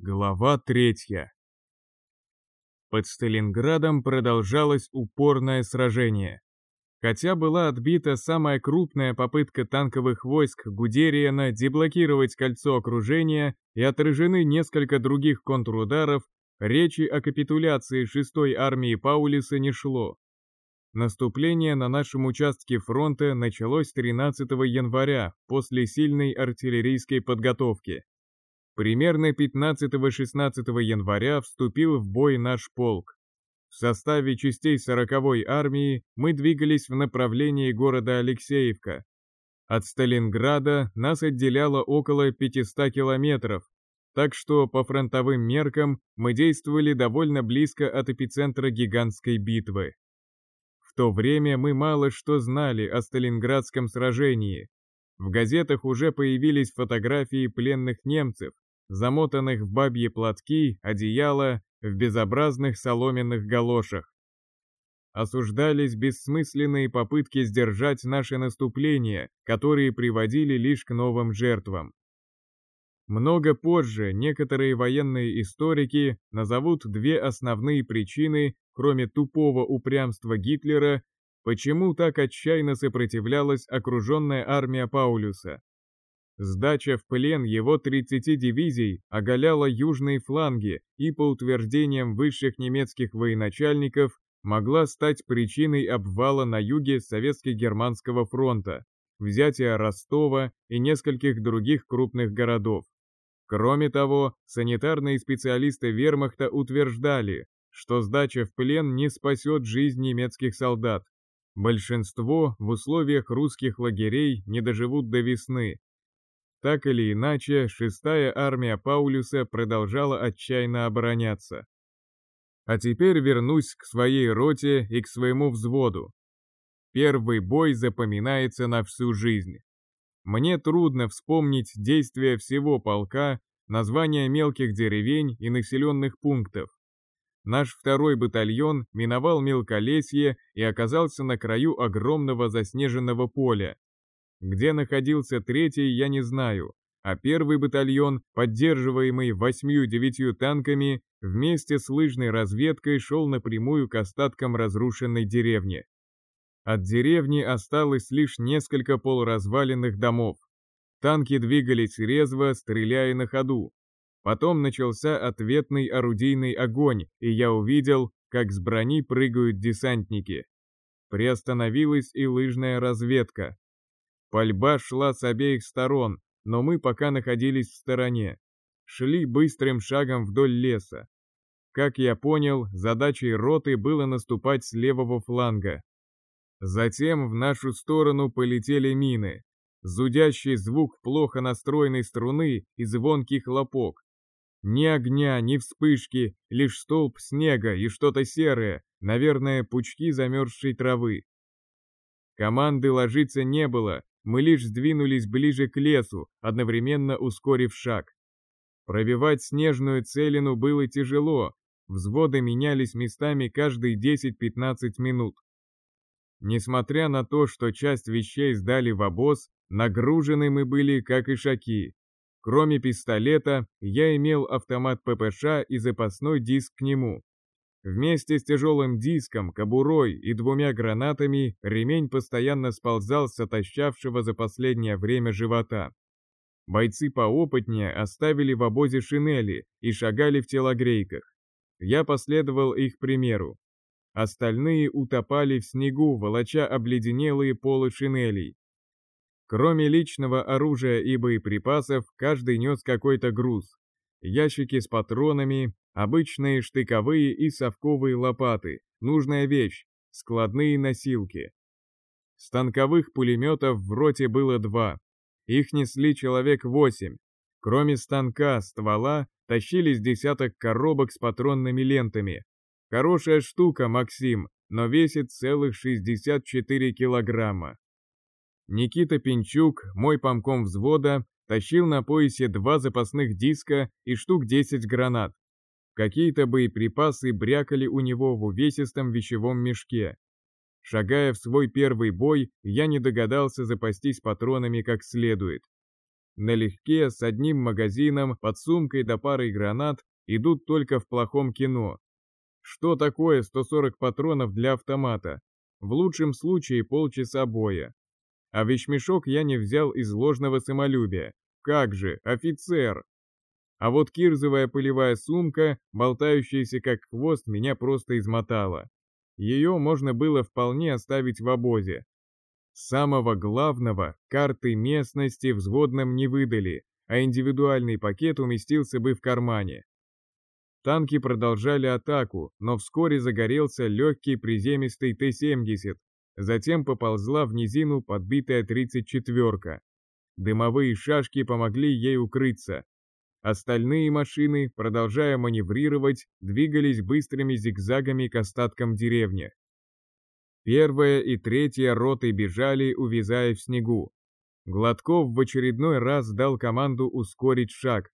Глава третья. Под Сталинградом продолжалось упорное сражение. Хотя была отбита самая крупная попытка танковых войск Гудериана деблокировать кольцо окружения и отражены несколько других контрударов, речи о капитуляции 6-й армии Паулиса не шло. Наступление на нашем участке фронта началось 13 января после сильной артиллерийской подготовки. Примерно 15-16 января вступил в бой наш полк. В составе частей 40-й армии мы двигались в направлении города Алексеевка. От Сталинграда нас отделяло около 500 километров, так что по фронтовым меркам мы действовали довольно близко от эпицентра гигантской битвы. В то время мы мало что знали о Сталинградском сражении. В газетах уже появились фотографии пленных немцев, замотанных в бабьи платки, одеяла, в безобразных соломенных галошах. Осуждались бессмысленные попытки сдержать наше наступление, которые приводили лишь к новым жертвам. Много позже некоторые военные историки назовут две основные причины, кроме тупого упрямства Гитлера, почему так отчаянно сопротивлялась окруженная армия Паулюса. Сдача в плен его 30 дивизий оголяла южные фланги и, по утверждениям высших немецких военачальников, могла стать причиной обвала на юге Советско-Германского фронта, взятия Ростова и нескольких других крупных городов. Кроме того, санитарные специалисты вермахта утверждали, что сдача в плен не спасет жизнь немецких солдат. Большинство в условиях русских лагерей не доживут до весны, так или иначе, шестая армия Паулюса продолжала отчаянно обороняться. А теперь вернусь к своей роте и к своему взводу. Первый бой запоминается на всю жизнь. Мне трудно вспомнить действия всего полка, названия мелких деревень и населенных пунктов. Наш второй батальон миновал мелколесье и оказался на краю огромного заснеженного поля. Где находился третий, я не знаю, а первый батальон, поддерживаемый восьмью-девятью танками, вместе с лыжной разведкой шел напрямую к остаткам разрушенной деревни. От деревни осталось лишь несколько полуразваленных домов. Танки двигались резво, стреляя на ходу. Потом начался ответный орудийный огонь, и я увидел, как с брони прыгают десантники. Приостановилась и лыжная разведка. Пальба шла с обеих сторон, но мы пока находились в стороне. Шли быстрым шагом вдоль леса. Как я понял, задачей роты было наступать с левого фланга. Затем в нашу сторону полетели мины. Зудящий звук плохо настроенной струны и звонкий хлопок. Ни огня, ни вспышки, лишь столб снега и что-то серое, наверное, пучки замерзшей травы. Команды ложиться не было, мы лишь сдвинулись ближе к лесу, одновременно ускорив шаг. Пробивать снежную целину было тяжело, взводы менялись местами каждые 10-15 минут. Несмотря на то, что часть вещей сдали в обоз, нагружены мы были как ишаки. Кроме пистолета, я имел автомат ППШ и запасной диск к нему. Вместе с тяжелым диском, кобурой и двумя гранатами ремень постоянно сползал с отощавшего за последнее время живота. Бойцы поопытнее оставили в обозе шинели и шагали в телогрейках. Я последовал их примеру. Остальные утопали в снегу, волоча обледенелые полы шинелей. Кроме личного оружия и боеприпасов, каждый нес какой-то груз. Ящики с патронами, Обычные штыковые и совковые лопаты, нужная вещь, складные носилки. Станковых пулеметов в роте было два. Их несли человек восемь. Кроме станка, ствола, тащились десяток коробок с патронными лентами. Хорошая штука, Максим, но весит целых 64 килограмма. Никита Пинчук, мой помком взвода, тащил на поясе два запасных диска и штук 10 гранат. Какие-то боеприпасы брякали у него в увесистом вещевом мешке. Шагая в свой первый бой, я не догадался запастись патронами как следует. налегке, с одним магазином, под сумкой да парой гранат, идут только в плохом кино. Что такое 140 патронов для автомата? В лучшем случае полчаса боя. А вещмешок я не взял из ложного самолюбия. Как же, офицер! А вот кирзовая пылевая сумка, болтающаяся как хвост, меня просто измотала. Ее можно было вполне оставить в обозе. Самого главного, карты местности взводным не выдали, а индивидуальный пакет уместился бы в кармане. Танки продолжали атаку, но вскоре загорелся легкий приземистый Т-70, затем поползла в низину подбитая 34-ка. Дымовые шашки помогли ей укрыться, Остальные машины, продолжая маневрировать, двигались быстрыми зигзагами к остаткам деревни. Первая и третья роты бежали, увязая в снегу. Гладков в очередной раз дал команду ускорить шаг.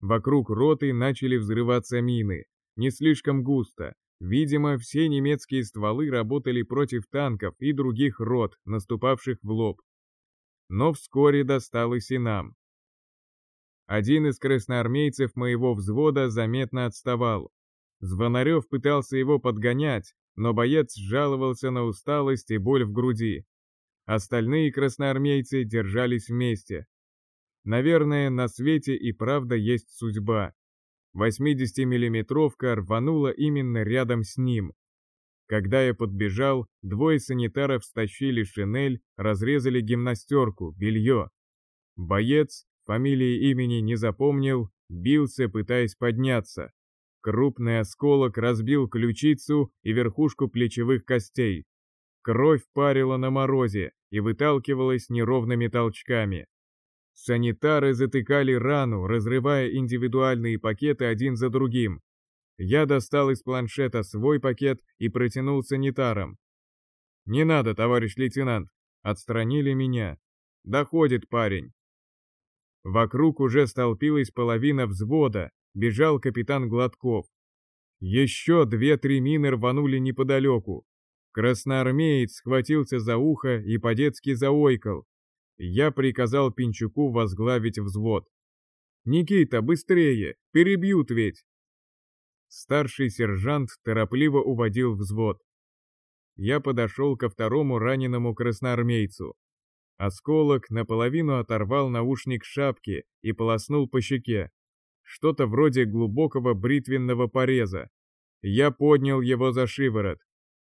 Вокруг роты начали взрываться мины. Не слишком густо. Видимо, все немецкие стволы работали против танков и других рот, наступавших в лоб. Но вскоре досталось и нам. Один из красноармейцев моего взвода заметно отставал. Звонарев пытался его подгонять, но боец жаловался на усталость и боль в груди. Остальные красноармейцы держались вместе. Наверное, на свете и правда есть судьба. 80-миллиметровка рванула именно рядом с ним. Когда я подбежал, двое санитаров стащили шинель, разрезали гимнастерку, белье. Боец, фамилии имени не запомнил, бился, пытаясь подняться. Крупный осколок разбил ключицу и верхушку плечевых костей. Кровь парила на морозе и выталкивалась неровными толчками. Санитары затыкали рану, разрывая индивидуальные пакеты один за другим. Я достал из планшета свой пакет и протянул санитарам. «Не надо, товарищ лейтенант!» Отстранили меня. «Доходит парень!» Вокруг уже столпилась половина взвода, бежал капитан Гладков. Еще две-три мины рванули неподалеку. Красноармеец схватился за ухо и по-детски заойкал. Я приказал Пинчуку возглавить взвод. «Никита, быстрее! Перебьют ведь!» Старший сержант торопливо уводил взвод. Я подошел ко второму раненому красноармейцу. Осколок наполовину оторвал наушник шапки и полоснул по щеке. Что-то вроде глубокого бритвенного пореза. Я поднял его за шиворот.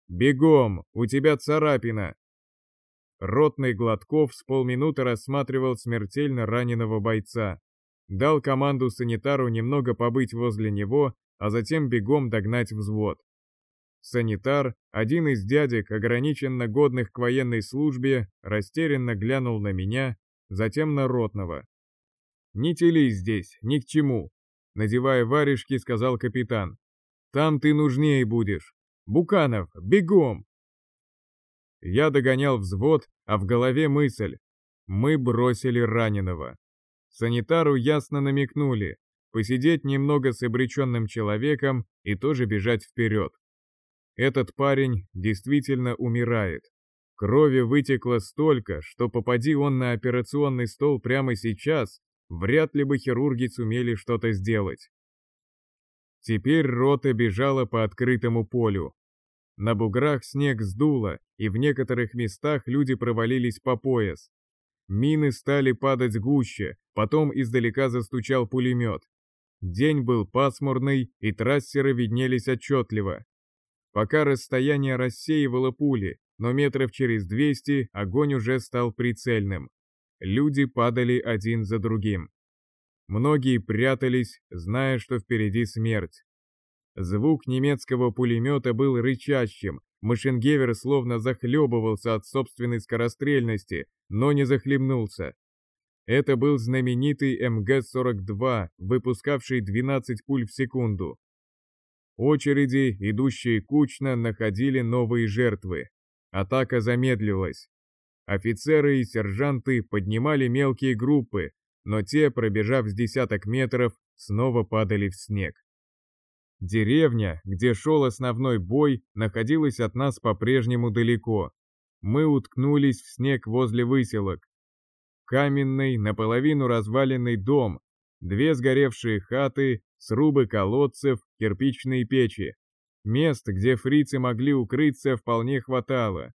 «Бегом! У тебя царапина!» Ротный Гладков с полминуты рассматривал смертельно раненого бойца. Дал команду санитару немного побыть возле него, а затем бегом догнать взвод. Санитар, один из дядек, ограниченно годных к военной службе, растерянно глянул на меня, затем на ротного. «Не телись здесь, ни к чему», — надевая варежки, сказал капитан. «Там ты нужнее будешь. Буканов, бегом!» Я догонял взвод, а в голове мысль. Мы бросили раненого. Санитару ясно намекнули, посидеть немного с обреченным человеком и тоже бежать вперед. Этот парень действительно умирает. Крови вытекло столько, что попади он на операционный стол прямо сейчас, вряд ли бы хирурги сумели что-то сделать. Теперь рота бежала по открытому полю. На буграх снег сдуло, и в некоторых местах люди провалились по пояс. Мины стали падать гуще, потом издалека застучал пулемет. День был пасмурный, и трассеры виднелись отчетливо. Пока расстояние рассеивало пули, но метров через 200 огонь уже стал прицельным. Люди падали один за другим. Многие прятались, зная, что впереди смерть. Звук немецкого пулемета был рычащим, Машингевер словно захлебывался от собственной скорострельности, но не захлебнулся. Это был знаменитый МГ-42, выпускавший 12 пуль в секунду. Очереди, идущие кучно, находили новые жертвы. Атака замедлилась. Офицеры и сержанты поднимали мелкие группы, но те, пробежав с десяток метров, снова падали в снег. Деревня, где шел основной бой, находилась от нас по-прежнему далеко. Мы уткнулись в снег возле выселок. Каменный, наполовину разваленный дом, две сгоревшие хаты, срубы колодцев, кирпичные печи. Мест, где фрицы могли укрыться, вполне хватало.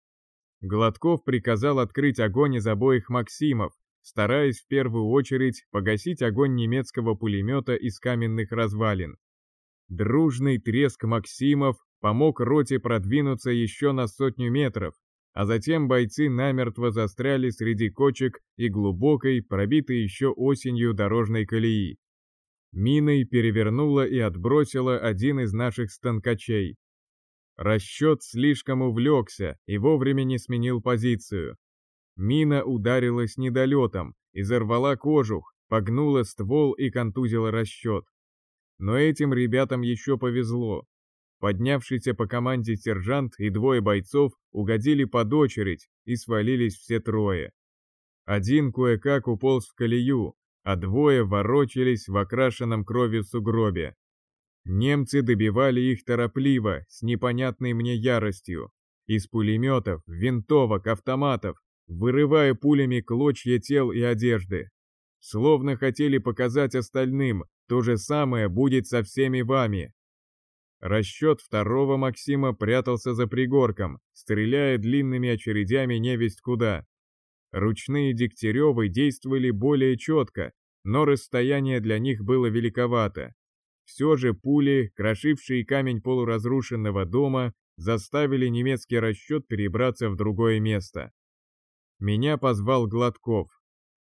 Гладков приказал открыть огонь из обоих «Максимов», стараясь в первую очередь погасить огонь немецкого пулемета из каменных развалин. Дружный треск «Максимов» помог роте продвинуться еще на сотню метров, а затем бойцы намертво застряли среди кочек и глубокой, пробитой еще осенью дорожной колеи. Миной перевернула и отбросила один из наших станкачей. Расчет слишком увлекся и вовремя не сменил позицию. Мина ударилась недолетом, изорвала кожух, погнула ствол и контузила расчет. Но этим ребятам еще повезло. Поднявшийся по команде сержант и двое бойцов угодили под очередь и свалились все трое. Один кое-как уполз в колею, а двое ворочались в окрашенном кровью сугробе. Немцы добивали их торопливо, с непонятной мне яростью. Из пулеметов, винтовок, автоматов, вырывая пулями клочья тел и одежды. Словно хотели показать остальным, то же самое будет со всеми вами. Расчет второго Максима прятался за пригорком, стреляя длинными очередями невесть куда. Ручные Дегтяревы действовали более четко, но расстояние для них было великовато. Все же пули, крошившие камень полуразрушенного дома, заставили немецкий расчет перебраться в другое место. Меня позвал Гладков.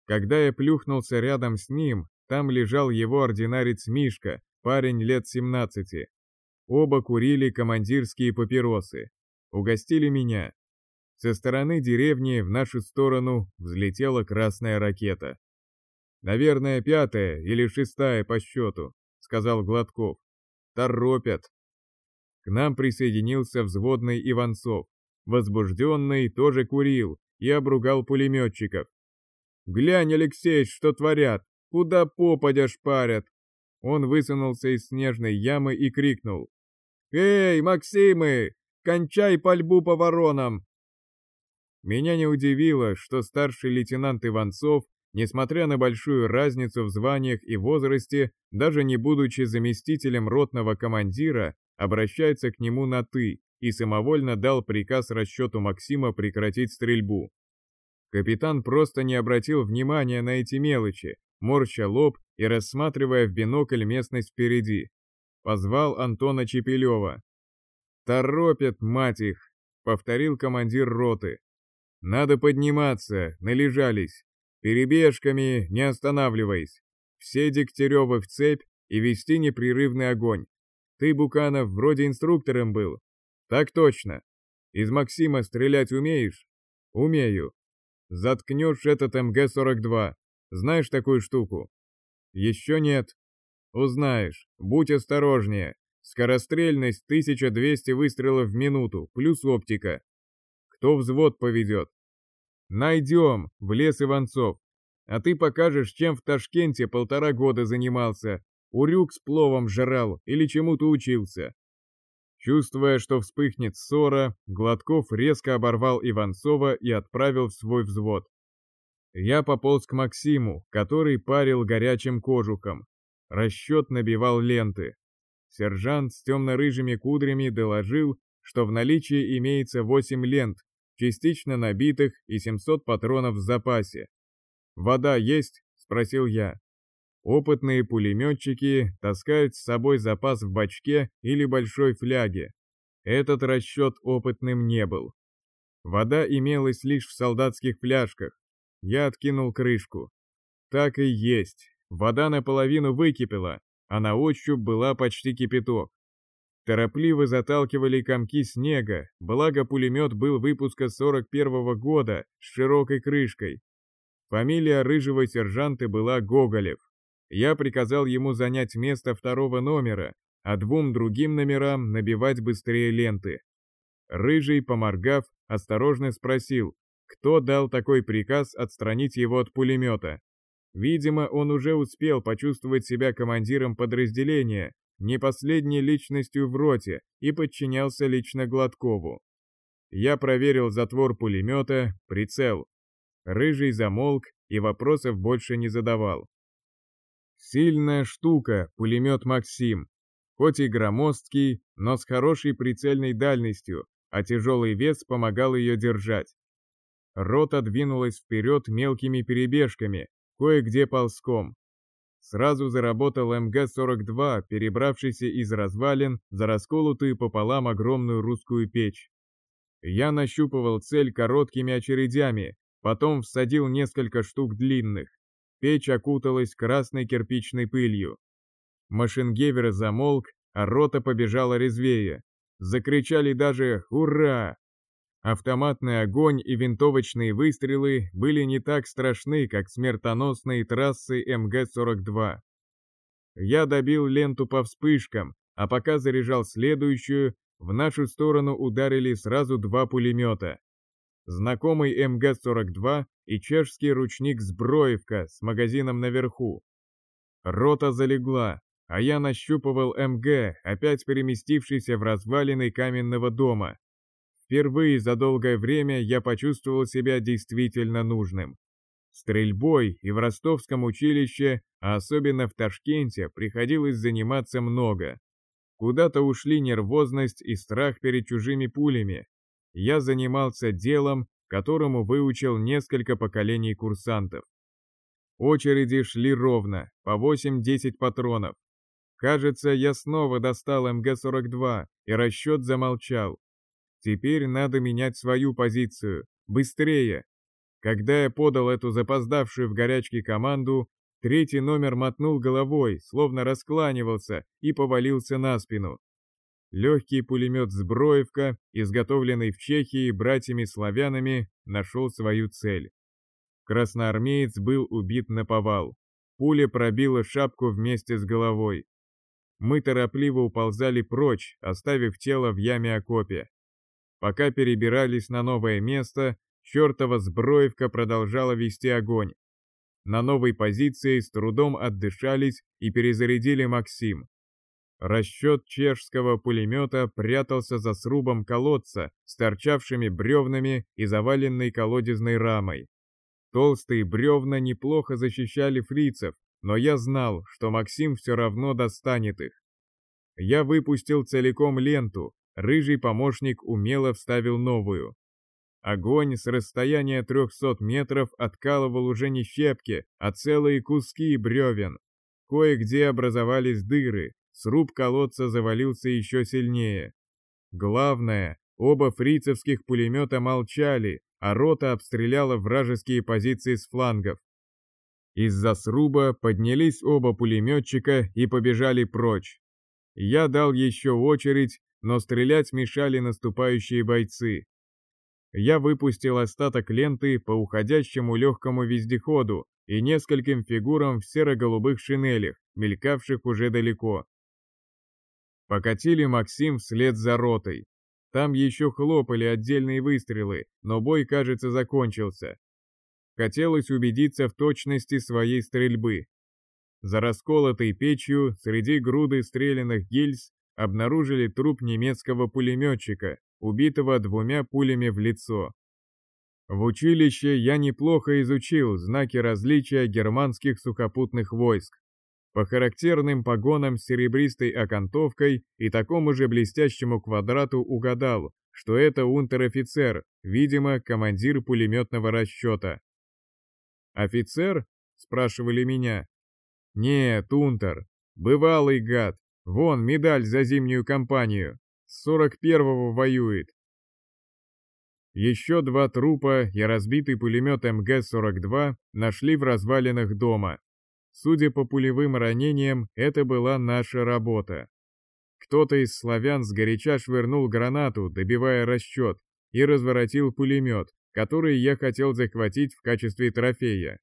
Когда я плюхнулся рядом с ним, там лежал его ординарец Мишка, парень лет 17. Оба курили командирские папиросы. Угостили меня. Со стороны деревни в нашу сторону взлетела красная ракета. Наверное, пятая или шестая по счету сказал Гладков. Торопят. К нам присоединился взводный Иванцов. Возбужденный тоже курил и обругал пулеметчиков. «Глянь, Алексей, что творят! Куда попадя шпарят!» Он высунулся из снежной ямы и крикнул. «Эй, Максимы, кончай пальбу по воронам!» Меня не удивило, что старший лейтенант Иванцов Несмотря на большую разницу в званиях и возрасте, даже не будучи заместителем ротного командира, обращается к нему на «ты» и самовольно дал приказ расчету Максима прекратить стрельбу. Капитан просто не обратил внимания на эти мелочи, морща лоб и рассматривая в бинокль местность впереди. Позвал Антона Чепелева. «Торопят, мать их!» — повторил командир роты. «Надо подниматься, належались. Перебежками не останавливаясь. Все Дегтяревы в цепь и вести непрерывный огонь. Ты, Буканов, вроде инструктором был. Так точно. Из Максима стрелять умеешь? Умею. Заткнешь этот МГ-42. Знаешь такую штуку? Еще нет. Узнаешь. Будь осторожнее. Скорострельность 1200 выстрелов в минуту, плюс оптика. Кто взвод поведет? «Найдем!» — в лес Иванцов. «А ты покажешь, чем в Ташкенте полтора года занимался. Урюк с пловом жрал или чему-то учился». Чувствуя, что вспыхнет ссора, Гладков резко оборвал Иванцова и отправил в свой взвод. Я пополз к Максиму, который парил горячим кожухом. Расчет набивал ленты. Сержант с темно-рыжими кудрями доложил, что в наличии имеется восемь лент, частично набитых и 700 патронов в запасе. «Вода есть?» — спросил я. Опытные пулеметчики таскают с собой запас в бачке или большой фляге. Этот расчет опытным не был. Вода имелась лишь в солдатских фляжках. Я откинул крышку. Так и есть. Вода наполовину выкипела, а на ощупь была почти кипяток. Торопливо заталкивали комки снега, благо пулемет был выпуска 41-го года с широкой крышкой. Фамилия рыжего сержанта была Гоголев. Я приказал ему занять место второго номера, а двум другим номерам набивать быстрее ленты. Рыжий, поморгав, осторожно спросил, кто дал такой приказ отстранить его от пулемета. Видимо, он уже успел почувствовать себя командиром подразделения не последней личностью в роте и подчинялся лично Гладкову. Я проверил затвор пулемета, прицел. Рыжий замолк и вопросов больше не задавал. Сильная штука, пулемет «Максим». Хоть и громоздкий, но с хорошей прицельной дальностью, а тяжелый вес помогал ее держать. Рота двинулась вперед мелкими перебежками, кое-где ползком. Сразу заработал МГ-42, перебравшийся из развалин за расколотую пополам огромную русскую печь. Я нащупывал цель короткими очередями, потом всадил несколько штук длинных. Печь окуталась красной кирпичной пылью. Машингевер замолк, а рота побежала резвее. Закричали даже «Ура!». Автоматный огонь и винтовочные выстрелы были не так страшны, как смертоносные трассы МГ-42. Я добил ленту по вспышкам, а пока заряжал следующую, в нашу сторону ударили сразу два пулемета. Знакомый МГ-42 и чешский ручник Сброевка с магазином наверху. Рота залегла, а я нащупывал МГ, опять переместившийся в развалины каменного дома. Впервые за долгое время я почувствовал себя действительно нужным. Стрельбой и в ростовском училище, а особенно в Ташкенте, приходилось заниматься много. Куда-то ушли нервозность и страх перед чужими пулями. Я занимался делом, которому выучил несколько поколений курсантов. Очереди шли ровно, по 8-10 патронов. Кажется, я снова достал МГ-42, и расчет замолчал. Теперь надо менять свою позицию. Быстрее! Когда я подал эту запоздавшую в горячке команду, третий номер мотнул головой, словно раскланивался, и повалился на спину. Легкий пулемет «Сброевка», изготовленный в Чехии братьями-славянами, нашел свою цель. Красноармеец был убит на повал. Пуля пробила шапку вместе с головой. Мы торопливо уползали прочь, оставив тело в яме окопе. Пока перебирались на новое место, чертова сброевка продолжала вести огонь. На новой позиции с трудом отдышались и перезарядили Максим. Расчет чешского пулемета прятался за срубом колодца с торчавшими бревнами и заваленной колодезной рамой. Толстые бревна неплохо защищали фрицев, но я знал, что Максим все равно достанет их. Я выпустил целиком ленту, рыжий помощник умело вставил новую. Огонь с расстояния 300 метров откалывал уже не щепки, а целые куски бревен. Кое-где образовались дыры, сруб колодца завалился еще сильнее. Главное, оба фрицевских пулемета молчали, а рота обстреляла вражеские позиции с флангов. Из-за сруба поднялись оба пулеметчика и побежали прочь. Я дал еще очередь, но стрелять мешали наступающие бойцы. Я выпустил остаток ленты по уходящему легкому вездеходу и нескольким фигурам в серо-голубых шинелях, мелькавших уже далеко. Покатили Максим вслед за ротой. Там еще хлопали отдельные выстрелы, но бой, кажется, закончился. Хотелось убедиться в точности своей стрельбы. За расколотой печью среди груды стрелянных гильз обнаружили труп немецкого пулеметчика, убитого двумя пулями в лицо. В училище я неплохо изучил знаки различия германских сухопутных войск. По характерным погонам с серебристой окантовкой и такому же блестящему квадрату угадал, что это унтер-офицер, видимо, командир пулеметного расчета. «Офицер?» — спрашивали меня. «Нет, унтер, бывалый гад, Вон медаль за зимнюю кампанию. С 41-го воюет. Еще два трупа и разбитый пулемет МГ-42 нашли в развалинах дома. Судя по пулевым ранениям, это была наша работа. Кто-то из славян сгоряча швырнул гранату, добивая расчет, и разворотил пулемет, который я хотел захватить в качестве трофея.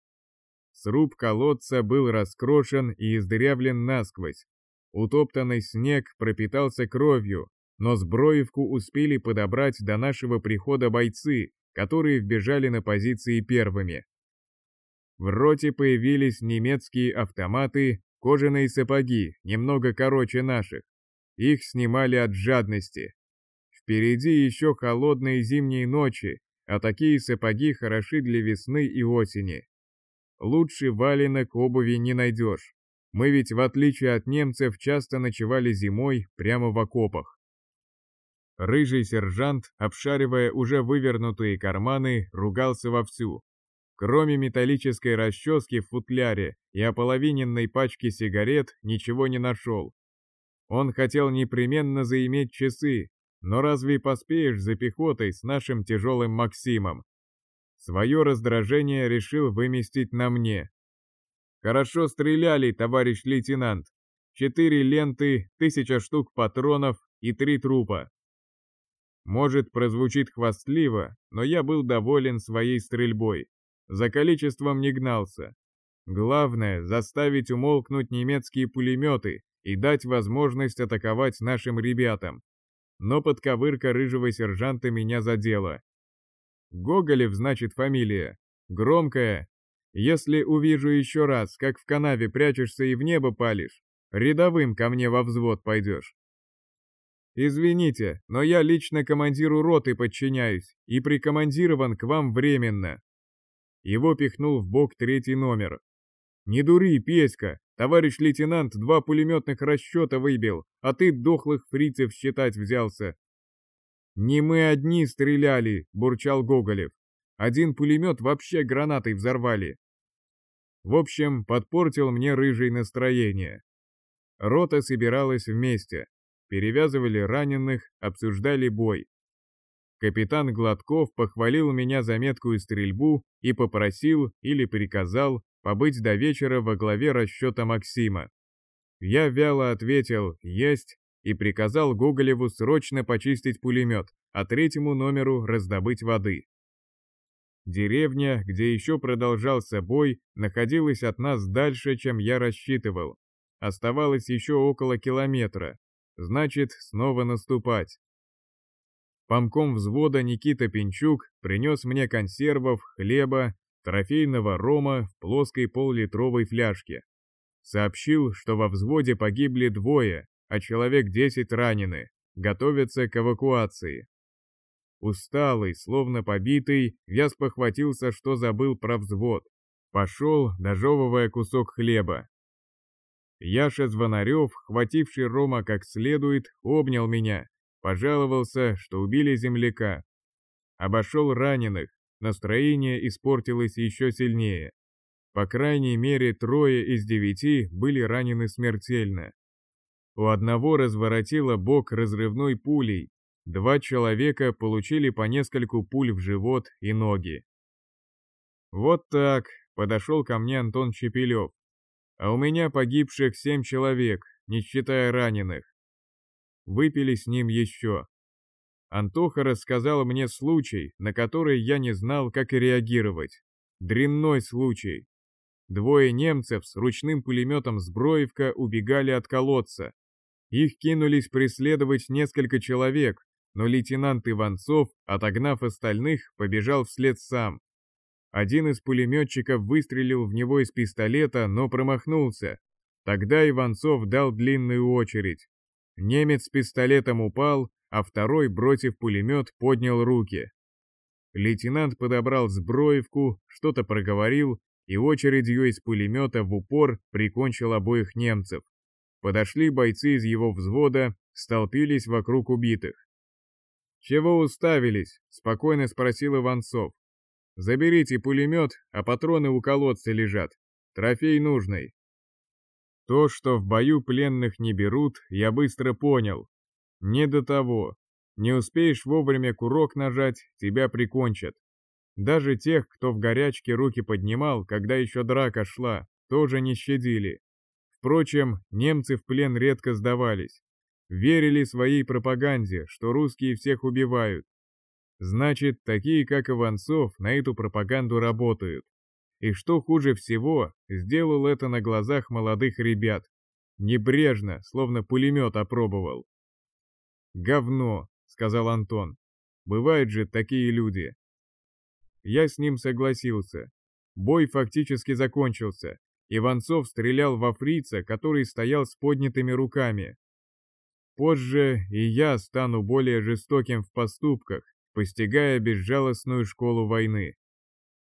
Сруб колодца был раскрошен и издырявлен насквозь, Утоптанный снег пропитался кровью, но сброевку успели подобрать до нашего прихода бойцы, которые вбежали на позиции первыми. В роте появились немецкие автоматы, кожаные сапоги, немного короче наших. Их снимали от жадности. Впереди еще холодные зимние ночи, а такие сапоги хороши для весны и осени. лучше валенок обуви не найдешь. Мы ведь, в отличие от немцев, часто ночевали зимой прямо в окопах. Рыжий сержант, обшаривая уже вывернутые карманы, ругался вовсю. Кроме металлической расчески в футляре и ополовиненной пачки сигарет, ничего не нашел. Он хотел непременно заиметь часы, но разве поспеешь за пехотой с нашим тяжелым Максимом? Свое раздражение решил выместить на мне. Хорошо стреляли, товарищ лейтенант. Четыре ленты, тысяча штук патронов и три трупа. Может, прозвучит хвастливо, но я был доволен своей стрельбой. За количеством не гнался. Главное — заставить умолкнуть немецкие пулеметы и дать возможность атаковать нашим ребятам. Но подковырка рыжего сержанта меня задела. Гоголев, значит, фамилия. Громкая. Если увижу еще раз, как в канаве прячешься и в небо палишь, рядовым ко мне во взвод пойдешь. Извините, но я лично командиру роты подчиняюсь и прикомандирован к вам временно. Его пихнул в бок третий номер. Не дури, Песька, товарищ лейтенант два пулеметных расчета выбил, а ты дохлых фрицев считать взялся. Не мы одни стреляли, бурчал Гоголев. Один пулемет вообще гранатой взорвали. В общем, подпортил мне рыжий настроение. Рота собиралась вместе перевязывали раненых, обсуждали бой. Капитан Гладков похвалил меня за меткую стрельбу и попросил или приказал побыть до вечера во главе расчета Максима. Я вяло ответил «Есть» и приказал Гоголеву срочно почистить пулемет, а третьему номеру раздобыть воды. Деревня, где еще продолжался бой, находилась от нас дальше, чем я рассчитывал. Оставалось еще около километра, Значит, снова наступать. Помком взвода Никита Пинчук принес мне консервов, хлеба, трофейного рома в плоской поллитровой фляжке. Сообщил, что во взводе погибли двое, а человек десять ранены, готовятся к эвакуации. Усталый, словно побитый, я спохватился, что забыл про взвод. Пошел, дожевывая кусок хлеба. Яша Звонарев, хвативший Рома как следует, обнял меня, пожаловался, что убили земляка. Обошел раненых, настроение испортилось еще сильнее. По крайней мере, трое из девяти были ранены смертельно. У одного разворотило бок разрывной пулей, два человека получили по нескольку пуль в живот и ноги. Вот так, подошел ко мне Антон Чепелев, а у меня погибших семь человек, не считая раненых. Выпили с ним еще. Антоха рассказал мне случай, на который я не знал, как и реагировать. Дрянной случай. Двое немцев с ручным пулеметом Сброевка убегали от колодца. Их кинулись преследовать несколько человек, но лейтенант Иванцов, отогнав остальных, побежал вслед сам. Один из пулеметчиков выстрелил в него из пистолета, но промахнулся. Тогда Иванцов дал длинную очередь. Немец с пистолетом упал, а второй, бросив пулемет, поднял руки. Лейтенант подобрал сброевку, что-то проговорил и очередью из пулемета в упор прикончил обоих немцев. Подошли бойцы из его взвода, столпились вокруг убитых. «Чего уставились?» — спокойно спросил Иванцов. Заберите пулемет, а патроны у колодца лежат. Трофей нужный. То, что в бою пленных не берут, я быстро понял. Не до того. Не успеешь вовремя курок нажать, тебя прикончат. Даже тех, кто в горячке руки поднимал, когда еще драка шла, тоже не щадили. Впрочем, немцы в плен редко сдавались. Верили своей пропаганде, что русские всех убивают, Значит, такие как Иванцов на эту пропаганду работают. И что хуже всего, сделал это на глазах молодых ребят. Небрежно, словно пулемет опробовал. «Говно», — сказал Антон. «Бывают же такие люди». Я с ним согласился. Бой фактически закончился. Иванцов стрелял во фрица, который стоял с поднятыми руками. Позже и я стану более жестоким в поступках, постигая безжалостную школу войны.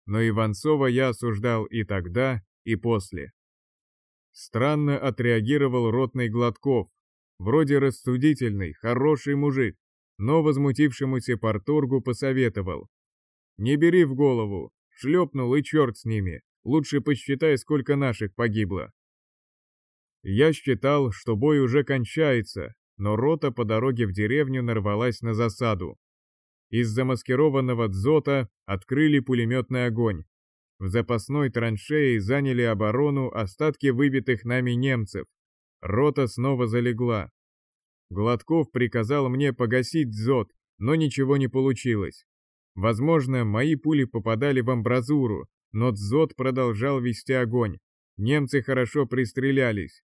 но Иванцова я осуждал и тогда, и после. Странно отреагировал ротный Гладков. Вроде рассудительный, хороший мужик, но возмутившемуся порторгу посоветовал. «Не бери в голову, шлепнул и черт с ними, лучше посчитай, сколько наших погибло». Я считал, что бой уже кончается, но рота по дороге в деревню нарвалась на засаду. Из замаскированного дзота открыли пулеметный огонь. В запасной траншеи заняли оборону остатки выбитых нами немцев. Рота снова залегла. Гладков приказал мне погасить дзот, но ничего не получилось. Возможно, мои пули попадали в амбразуру, но дзот продолжал вести огонь. Немцы хорошо пристрелялись.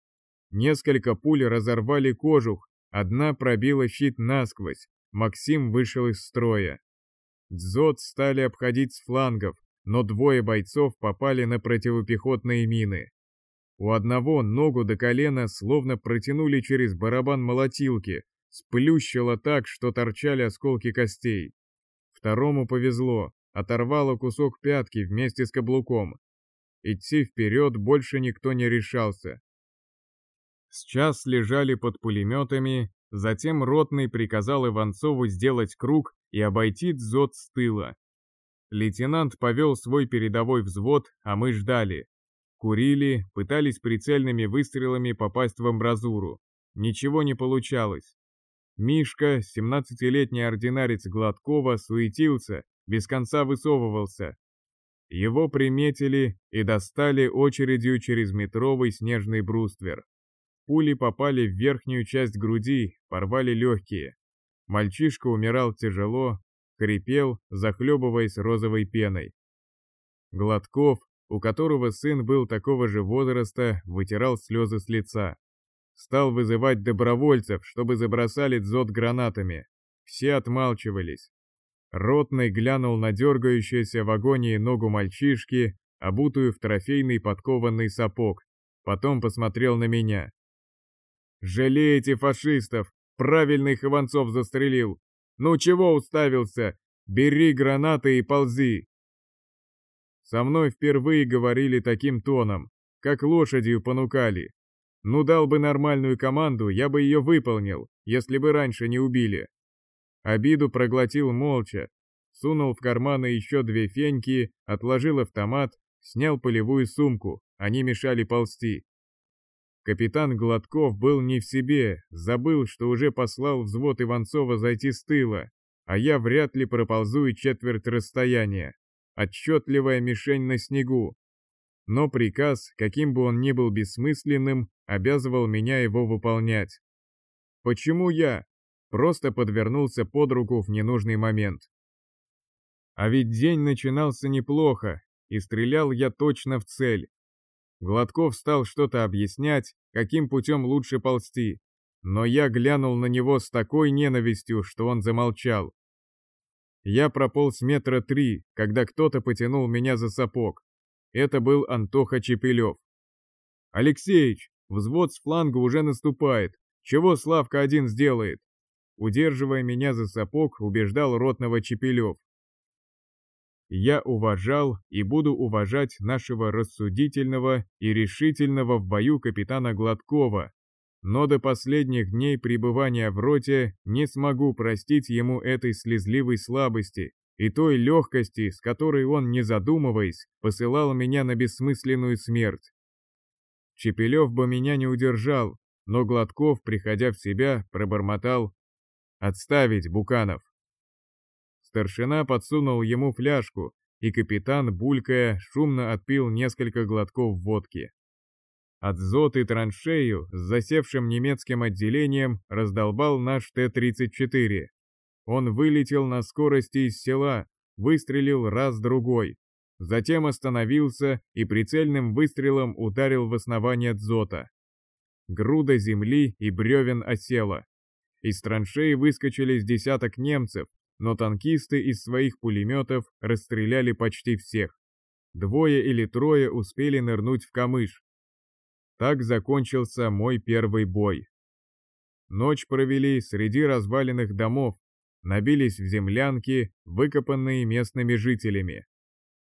Несколько пуль разорвали кожух, одна пробила щит насквозь. Максим вышел из строя. Дзот стали обходить с флангов, но двое бойцов попали на противопехотные мины. У одного ногу до колена словно протянули через барабан молотилки, сплющило так, что торчали осколки костей. Второму повезло, оторвало кусок пятки вместе с каблуком. Идти вперед больше никто не решался. Сейчас лежали под пулеметами, затем Ротный приказал Иванцову сделать круг и обойти дзот с тыла. Лейтенант повел свой передовой взвод, а мы ждали. Курили, пытались прицельными выстрелами попасть в амбразуру. Ничего не получалось. Мишка, 17-летний ординарец Гладкова, суетился, без конца высовывался. Его приметили и достали очередью через метровый снежный бруствер. Пули попали в верхнюю часть груди, порвали легкие. Мальчишка умирал тяжело, хрипел, захлебываясь розовой пеной. Гладков, у которого сын был такого же возраста, вытирал слезы с лица. Стал вызывать добровольцев, чтобы забросали дзот гранатами. Все отмалчивались. Ротный глянул на дергающуюся в агонии ногу мальчишки, обутую в трофейный подкованный сапог. Потом посмотрел на меня. «Жалеете фашистов! Правильный Хованцов застрелил! Ну чего уставился? Бери гранаты и ползи. Со мной впервые говорили таким тоном, как лошадью понукали. Ну дал бы нормальную команду, я бы ее выполнил, если бы раньше не убили. Обиду проглотил молча, сунул в карманы еще две феньки, отложил автомат, снял полевую сумку, они мешали ползти. Капитан Гладков был не в себе, забыл, что уже послал взвод Иванцова зайти с тыла, а я вряд ли проползу и четверть расстояния. Отчетливая мишень на снегу. Но приказ, каким бы он ни был бессмысленным, обязывал меня его выполнять. Почему я? Просто подвернулся под руку в ненужный момент. А ведь день начинался неплохо, и стрелял я точно в цель. Гладков стал что-то объяснять, каким путем лучше ползти, но я глянул на него с такой ненавистью, что он замолчал. Я прополз метра три, когда кто-то потянул меня за сапог. Это был Антоха Чепелев. «Алексеич, взвод с фланга уже наступает. Чего Славка один сделает?» Удерживая меня за сапог, убеждал ротного Чепелев. Я уважал и буду уважать нашего рассудительного и решительного в бою капитана Гладкова, но до последних дней пребывания в роте не смогу простить ему этой слезливой слабости и той легкости, с которой он, не задумываясь, посылал меня на бессмысленную смерть. Чепелев бы меня не удержал, но Гладков, приходя в себя, пробормотал «Отставить, Буканов!» Старшина подсунул ему фляжку, и капитан, булькая, шумно отпил несколько глотков водки. От зоты траншею с засевшим немецким отделением раздолбал наш Т-34. Он вылетел на скорости из села, выстрелил раз-другой. Затем остановился и прицельным выстрелом ударил в основание дзота. Груда земли и бревен осела. Из траншеи выскочили с десяток немцев, но танкисты из своих пулеметов расстреляли почти всех. Двое или трое успели нырнуть в камыш. Так закончился мой первый бой. Ночь провели среди разваленных домов, набились в землянки, выкопанные местными жителями.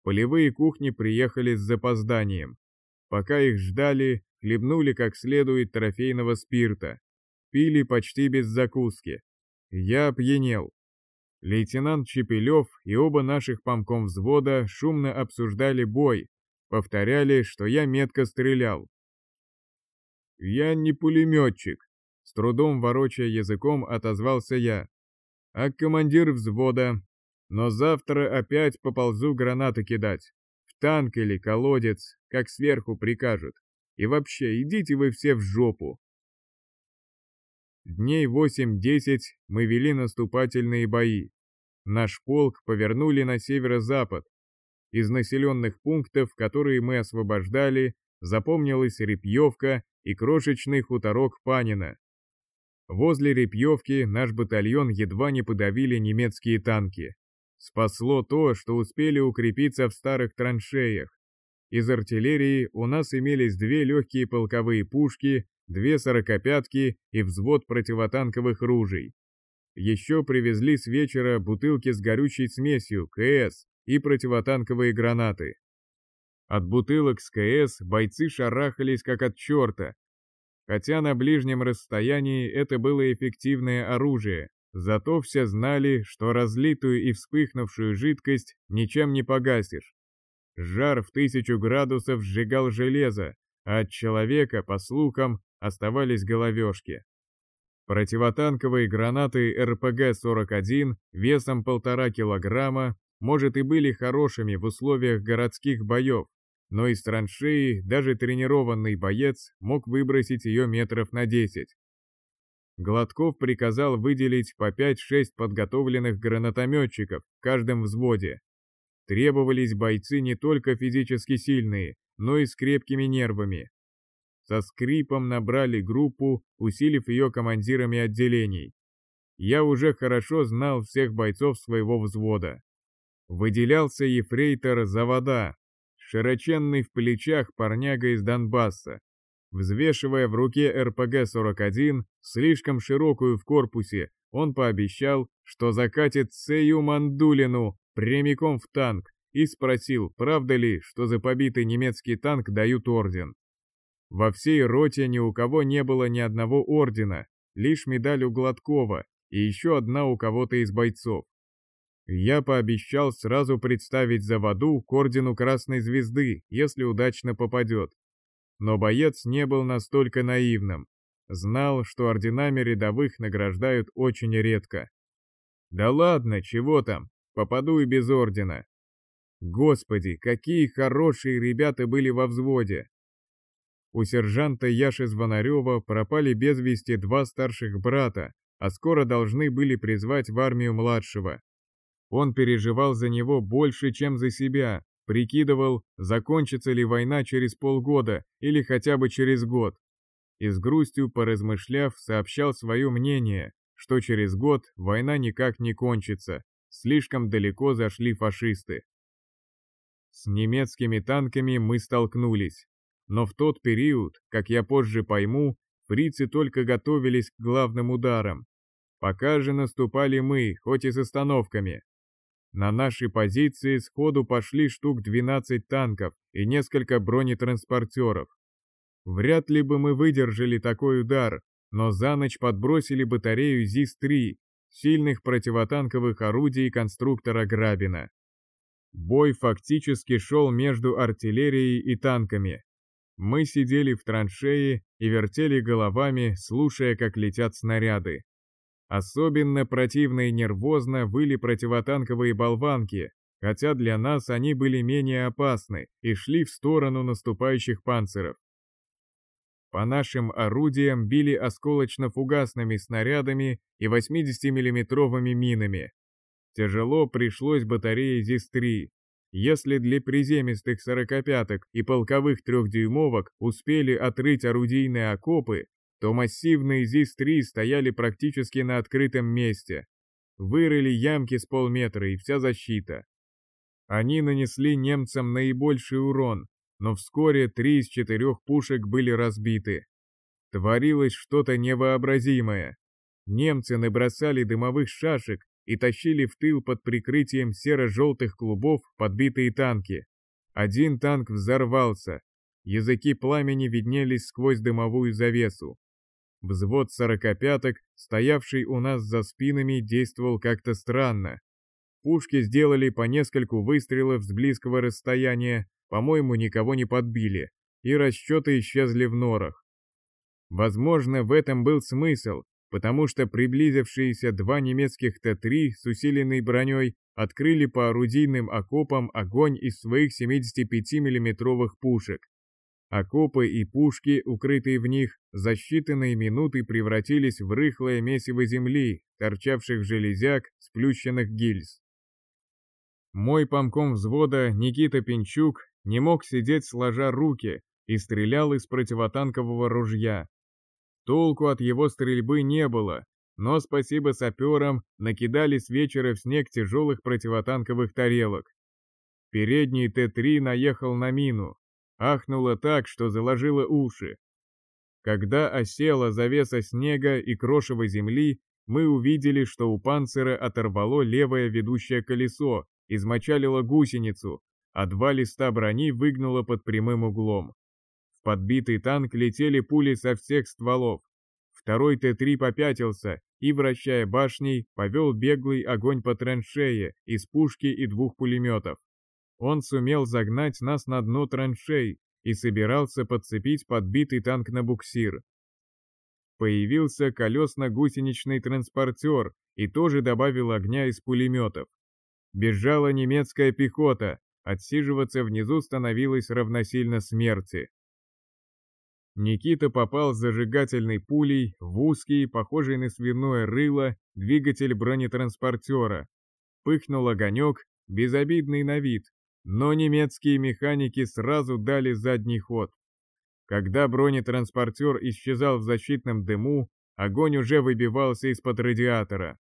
Полевые кухни приехали с запозданием. Пока их ждали, хлебнули как следует трофейного спирта. Пили почти без закуски. Я опьянел. Лейтенант Чепелев и оба наших помком взвода шумно обсуждали бой, повторяли, что я метко стрелял. «Я не пулеметчик», — с трудом ворочая языком отозвался я, «а командир взвода, но завтра опять поползу гранаты кидать, в танк или колодец, как сверху прикажут, и вообще идите вы все в жопу». Дней 8-10 мы вели наступательные бои. Наш полк повернули на северо-запад. Из населенных пунктов, которые мы освобождали, запомнилась Репьевка и крошечный хуторок Панина. Возле Репьевки наш батальон едва не подавили немецкие танки. Спасло то, что успели укрепиться в старых траншеях. Из артиллерии у нас имелись две легкие полковые пушки две сорокопятки и взвод противотанковых ружей. Еще привезли с вечера бутылки с горючей смесью, КС и противотанковые гранаты. От бутылок с КС бойцы шарахались как от черта. Хотя на ближнем расстоянии это было эффективное оружие, зато все знали, что разлитую и вспыхнувшую жидкость ничем не погасишь. Жар в тысячу градусов сжигал железо, а от человека, по слухам, оставались головешки. Противотанковые гранаты РПГ-41 весом полтора килограмма, может и были хорошими в условиях городских боев, но из траншеи даже тренированный боец мог выбросить ее метров на 10. Гладков приказал выделить по 5-6 подготовленных гранатометчиков в каждом взводе. Требовались бойцы не только физически сильные, но и с крепкими нервами, со скрипом набрали группу, усилив ее командирами отделений. Я уже хорошо знал всех бойцов своего взвода. Выделялся ефрейтор Завода, широченный в плечах парняга из Донбасса. Взвешивая в руке РПГ-41, слишком широкую в корпусе, он пообещал, что закатит Сею Мандулину прямиком в танк и спросил, правда ли, что за побитый немецкий танк дают орден. Во всей роте ни у кого не было ни одного ордена, лишь медаль у Гладкова и еще одна у кого-то из бойцов. Я пообещал сразу представить Заводу к ордену Красной Звезды, если удачно попадет. Но боец не был настолько наивным. Знал, что орденами рядовых награждают очень редко. Да ладно, чего там, попаду и без ордена. Господи, какие хорошие ребята были во взводе. У сержанта Яши Звонарева пропали без вести два старших брата, а скоро должны были призвать в армию младшего. Он переживал за него больше, чем за себя, прикидывал, закончится ли война через полгода или хотя бы через год. И с грустью поразмышляв, сообщал свое мнение, что через год война никак не кончится, слишком далеко зашли фашисты. С немецкими танками мы столкнулись. Но в тот период, как я позже пойму, фрицы только готовились к главным ударам. Пока же наступали мы, хоть и с остановками. На наши позиции сходу пошли штук 12 танков и несколько бронетранспортеров. Вряд ли бы мы выдержали такой удар, но за ночь подбросили батарею ЗИС-3, сильных противотанковых орудий конструктора Грабина. Бой фактически шел между артиллерией и танками, мы сидели в траншее и вертели головами, слушая, как летят снаряды. Особенно противно и нервозно выли противотанковые болванки, хотя для нас они были менее опасны и шли в сторону наступающих панциров. По нашим орудиям били осколочно-фугасными снарядами и 80-миллиметровыми минами. Тяжело пришлось батарее ЗИС-3, если для приземистых сорокопяток и полковых трехдюймовок успели отрыть орудийные окопы, то массивные ЗИС-3 стояли практически на открытом месте. Вырыли ямки с полметра и вся защита. Они нанесли немцам наибольший урон, но вскоре три из четырех пушек были разбиты. Творилось что-то невообразимое. Немцы набросали дымовых шашек и тащили в тыл под прикрытием серо-желтых клубов подбитые танки. Один танк взорвался. Языки пламени виднелись сквозь дымовую завесу. Взвод сорокопяток, стоявший у нас за спинами, действовал как-то странно. Пушки сделали по нескольку выстрелов с близкого расстояния, по-моему, никого не подбили, и расчеты исчезли в норах. Возможно, в этом был смысл, потому что приблизившиеся два немецких Т-3 с усиленной броней открыли по орудийным окопам огонь из своих 75 миллиметровых пушек. Окопы и пушки, укрытые в них, за считанные минуты превратились в рыхлое месиво земли, торчавших железяк, сплющенных гильз. Мой помком взвода Никита Пинчук не мог сидеть сложа руки и стрелял из противотанкового ружья. Толку от его стрельбы не было, но спасибо саперам накидали с вечера в снег тяжелых противотанковых тарелок. Передний Т-3 наехал на мину, ахнуло так, что заложило уши. Когда осела завеса снега и крошево земли, мы увидели, что у панцира оторвало левое ведущее колесо, измочалило гусеницу, а два листа брони выгнуло под прямым углом. Подбитый танк летели пули со всех стволов. Второй Т-3 попятился и, вращая башней, повел беглый огонь по траншее из пушки и двух пулеметов. Он сумел загнать нас на дно траншей и собирался подцепить подбитый танк на буксир. Появился колесно-гусеничный транспортер и тоже добавил огня из пулеметов. Бежала немецкая пехота, отсиживаться внизу становилось равносильно смерти. Никита попал с зажигательной пулей в узкий, похожий на свиное рыло, двигатель бронетранспортера. Пыхнул огонек, безобидный на вид, но немецкие механики сразу дали задний ход. Когда бронетранспортер исчезал в защитном дыму, огонь уже выбивался из-под радиатора.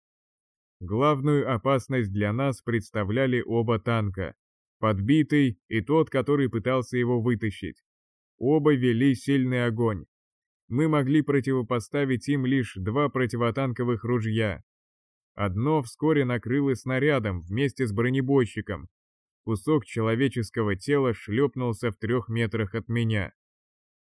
Главную опасность для нас представляли оба танка. Подбитый и тот, который пытался его вытащить. Оба вели сильный огонь. Мы могли противопоставить им лишь два противотанковых ружья. Одно вскоре накрыло снарядом вместе с бронебойщиком. Кусок человеческого тела шлепнулся в трех метрах от меня.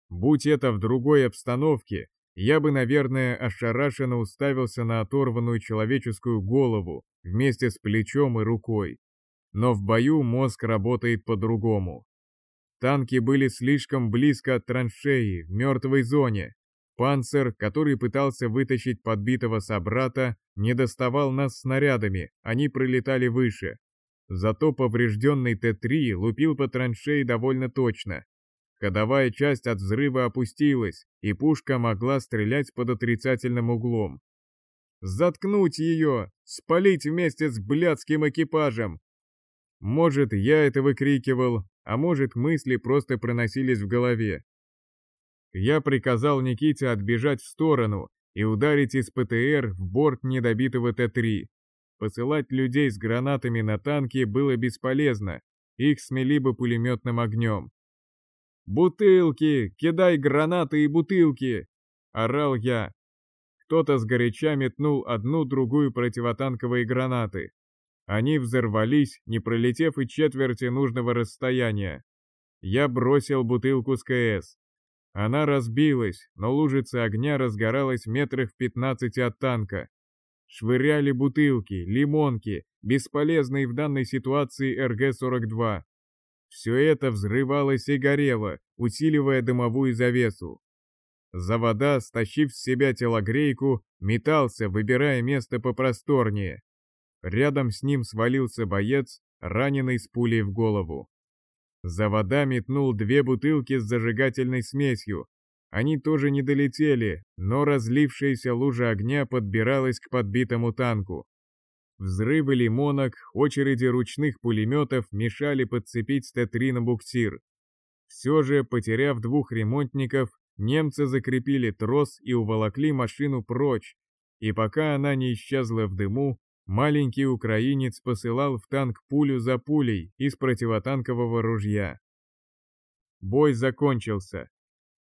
Будь это в другой обстановке, я бы, наверное, ошарашенно уставился на оторванную человеческую голову вместе с плечом и рукой. Но в бою мозг работает по-другому. Танки были слишком близко от траншеи, в мертвой зоне. Панцер, который пытался вытащить подбитого собрата, не доставал нас снарядами, они пролетали выше. Зато поврежденный Т-3 лупил по траншеи довольно точно. Ходовая часть от взрыва опустилась, и пушка могла стрелять под отрицательным углом. «Заткнуть ее! Спалить вместе с блядским экипажем!» Может, я это выкрикивал, а может, мысли просто проносились в голове. Я приказал Никите отбежать в сторону и ударить из ПТР в борт недобитого Т-3. Посылать людей с гранатами на танки было бесполезно, их смели бы пулеметным огнем. «Бутылки! Кидай гранаты и бутылки!» — орал я. Кто-то сгоряча метнул одну-другую противотанковые гранаты. Они взорвались, не пролетев и четверти нужного расстояния. Я бросил бутылку с КС. Она разбилась, но лужица огня разгоралась метрах в пятнадцати от танка. Швыряли бутылки, лимонки, бесполезные в данной ситуации РГ-42. Все это взрывалось и горело, усиливая дымовую завесу. Завода, стащив с себя телогрейку, метался, выбирая место попросторнее. Рядом с ним свалился боец, раненый с пулей в голову. Завода метнул две бутылки с зажигательной смесью. Они тоже не долетели, но разлившаяся лужа огня подбиралась к подбитому танку. Взрывы лимонок, очереди ручных пулеметов мешали подцепить Т-3 на буксир. Все же, потеряв двух ремонтников, немцы закрепили трос и уволокли машину прочь, и пока она не исчезла в дыму, маленький украинец посылал в танк пулю за пулей из противотанкового ружья. Бой закончился.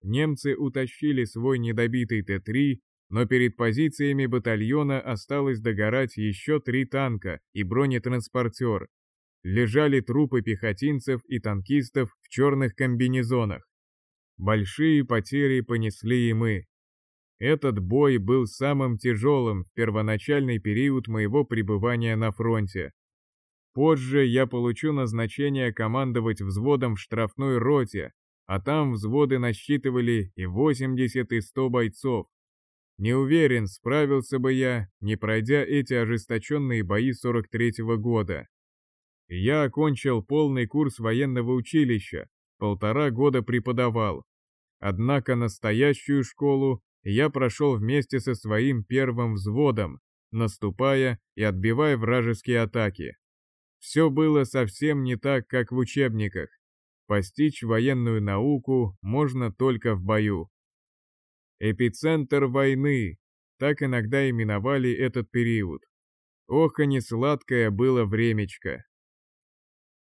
Немцы утащили свой недобитый Т-3, но перед позициями батальона осталось догорать еще три танка и бронетранспортер. Лежали трупы пехотинцев и танкистов в черных комбинезонах. Большие потери понесли и мы. Этот бой был самым тяжелым в первоначальный период моего пребывания на фронте. Позже я получу назначение командовать взводом в штрафной роте, а там взводы насчитывали и 80, и 100 бойцов. Не уверен, справился бы я, не пройдя эти ожесточенные бои 43-го года. Я окончил полный курс военного училища, полтора года преподавал. Однако настоящую школу я прошел вместе со своим первым взводом, наступая и отбивая вражеские атаки. Все было совсем не так, как в учебниках. Постичь военную науку можно только в бою. Эпицентр войны, так иногда именовали этот период. Ох, и несладкое было времечко.